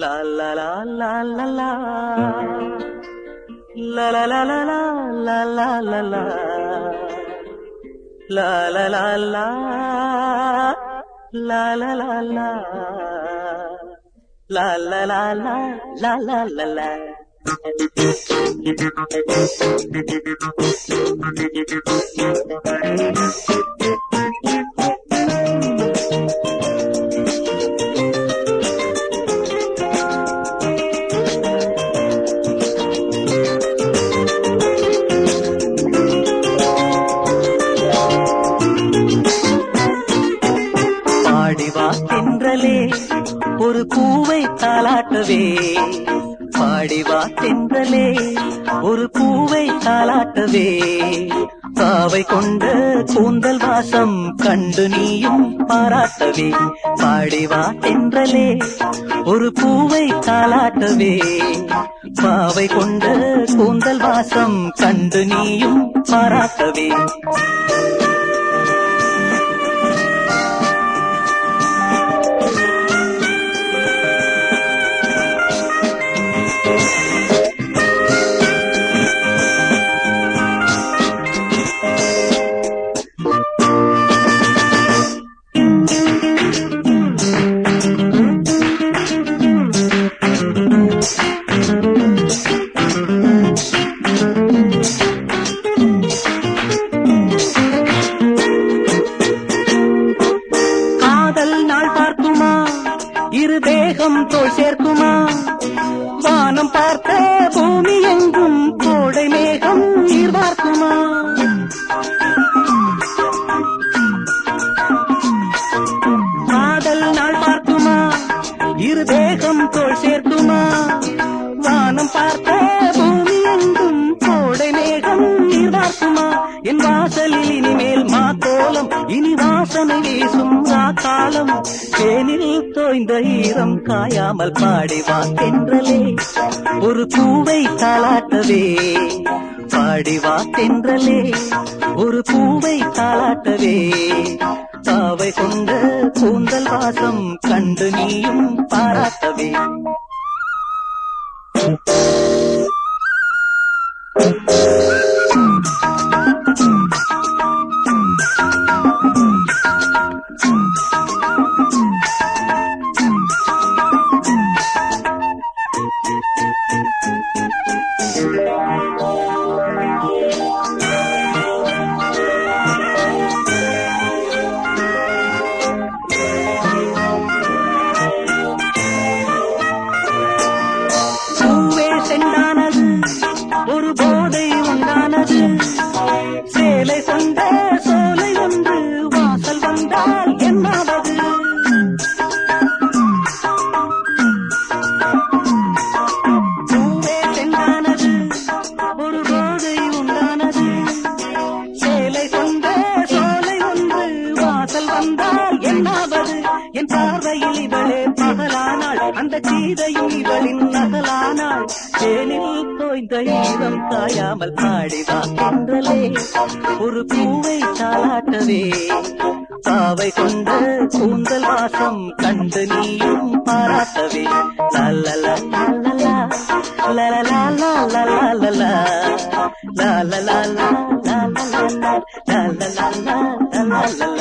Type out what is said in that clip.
La la la la la la. La la la la la la la la la. La la la la. La la la la. La la la la la la la la. Thank you. பாடிவா தென்றலே ஒரு பூவை தாளாட்டவே. பாடிவா தென்றலே ஒரு பூவை தாளாட்டவே. பாவை கொண்ட கூந்தல் வாசம் கண்டு நீயும் பாராட்டவே. பாடிவா தென்றலே ஒரு பூவை தாளாட்டவே. பாவை கொண்ட கூந்தல் வாசம் கண்டு நீயும் பாராட்டவே. தோல் சேர்க்குமா? வானம் பார்த்த பூமி எங்கும் கோடை மேகம் நீர் பார்க்குமா? காதல் நாள் பார்க்குமா? இரு தேகம் தோல் சேர்க்குமா? வானம் பார்த்த பூமி எங்கும் கோடை மேகம் நீர் பார்க்குமா? என் வாசலில் இனிமேல் மாத்தோலம் இனி வாசனை வீசும் தேனில் தோய்ந்த ஈரம் காயாமல் பாடிவா தென்றலே ஒரு பூவை தாளாட்டவே பாடிவா தென்றலே ஒரு பூவை தாளாட்டவே பாவை கொண்ட கூந்தல் வாசம் கண்டு நீயும் பாராட்டவே Thank you. அந்த சீதையும் இவளின் நகலானாள் தேனில் தோய்ந்த ஈரம் காயாமல் பாடிவா என்றலே ஒரு பூவை தாளாட்டவே பாவை கொண்ட கூந்தல் வாசம் கண்டு நீயும் பாராட்டவே லல்லலா லல்லலா லலலா லலலா லலலா லலலா லலலா லலலா லலலா